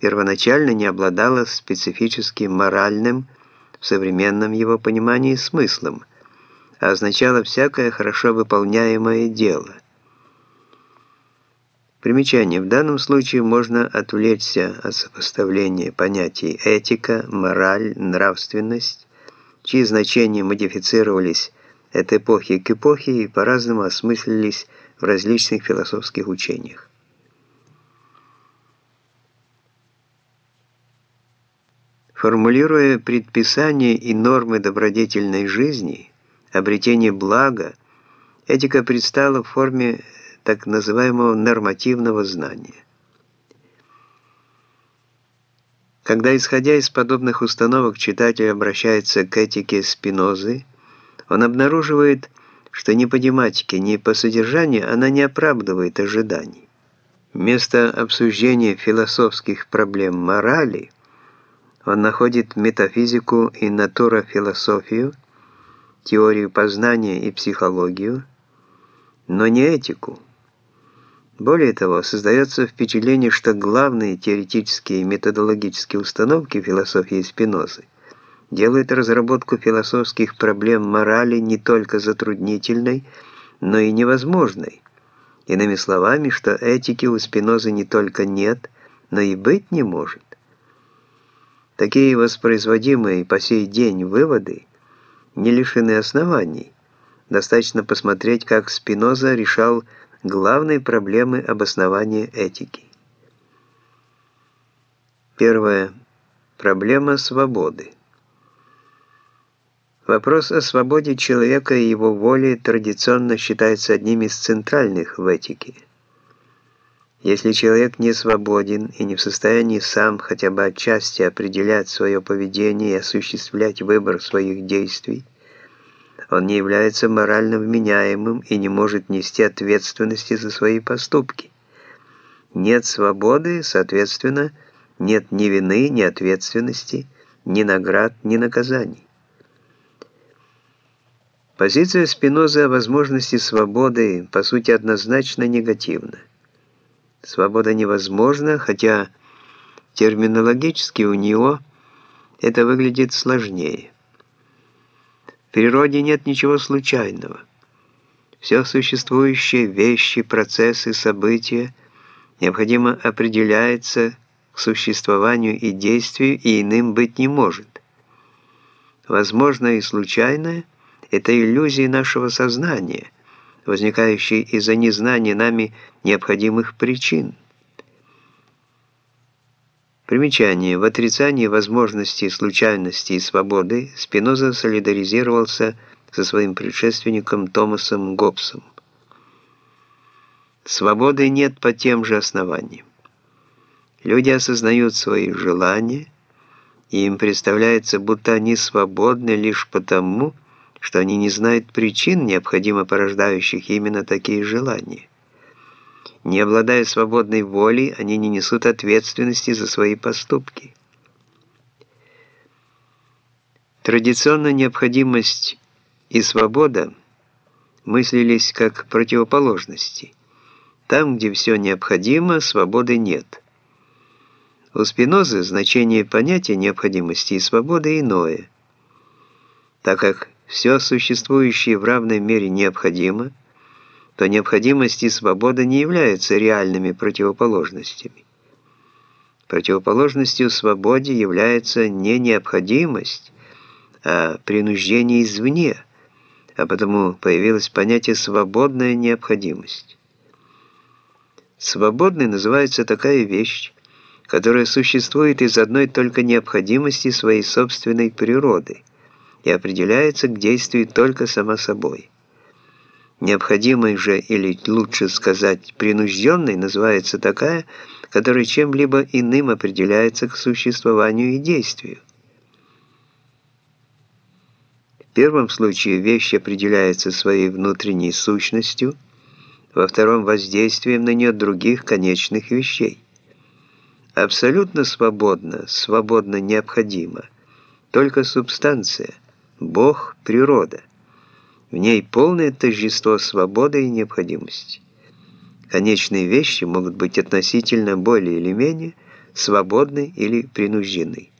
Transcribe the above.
первоначально не обладала специфическим моральным, в современном его понимании, смыслом, а означала всякое хорошо выполняемое дело. Примечание. В данном случае можно отвлечься от сопоставления понятий этика, мораль, нравственность, чьи значения модифицировались от эпохи к эпохе и по-разному осмыслились в различных философских учениях. Формулируя предписания и нормы добродетельной жизни, обретение блага, этика предстала в форме так называемого нормативного знания. Когда, исходя из подобных установок, читатель обращается к этике Спинозы, он обнаруживает, что ни по тематике, ни по содержанию она не оправдывает ожиданий. Вместо обсуждения философских проблем морали он находит метафизику и натурофилософию, теорию познания и психологию, но не этику. Более того, создается впечатление, что главные теоретические и методологические установки философии Спинозы делают разработку философских проблем морали не только затруднительной, но и невозможной. Иными словами, что этики у Спинозы не только нет, но и быть не может. Такие воспроизводимые по сей день выводы не лишены оснований. Достаточно посмотреть, как Спиноза решал Главные проблемы обоснования этики. Первое. Проблема свободы. Вопрос о свободе человека и его воли традиционно считается одним из центральных в этике. Если человек не свободен и не в состоянии сам хотя бы отчасти определять свое поведение и осуществлять выбор своих действий, он не является морально вменяемым и не может нести ответственности за свои поступки. Нет свободы, соответственно, нет ни вины, ни ответственности, ни наград, ни наказаний. Позиция Спинозы о возможности свободы, по сути, однозначно негативна. Свобода невозможна, хотя терминологически у него это выглядит сложнее. В природе нет ничего случайного. Все существующие вещи, процессы, события необходимо определяется к существованию и действию, и иным быть не может. Возможно и случайное – это иллюзии нашего сознания, возникающие из-за незнания нами необходимых причин – Примечание. В отрицании возможности случайности и свободы Спиноза солидаризировался со своим предшественником Томасом Гоббсом. Свободы нет по тем же основаниям. Люди осознают свои желания, и им представляется, будто они свободны лишь потому, что они не знают причин, необходимо порождающих именно такие желания. Не обладая свободной волей, они не несут ответственности за свои поступки. Традиционно необходимость и свобода мыслились как противоположности. Там, где все необходимо, свободы нет. У Спинозы значение понятия необходимости и свободы иное, так как все существующее в равной мере необходимо – то необходимость и свобода не являются реальными противоположностями. Противоположностью свободе является не необходимость, а принуждение извне, а потому появилось понятие «свободная необходимость». Свободной называется такая вещь, которая существует из одной только необходимости своей собственной природы и определяется к действию только сама собой. Необходимой же, или лучше сказать, принужденной, называется такая, которая чем-либо иным определяется к существованию и действию. В первом случае вещь определяется своей внутренней сущностью, во втором – воздействием на нее других конечных вещей. Абсолютно свободно, свободно необходимо, только субстанция, Бог – природа. В ней полное тождество свободы и необходимости. Конечные вещи могут быть относительно более или менее свободной или принужденной.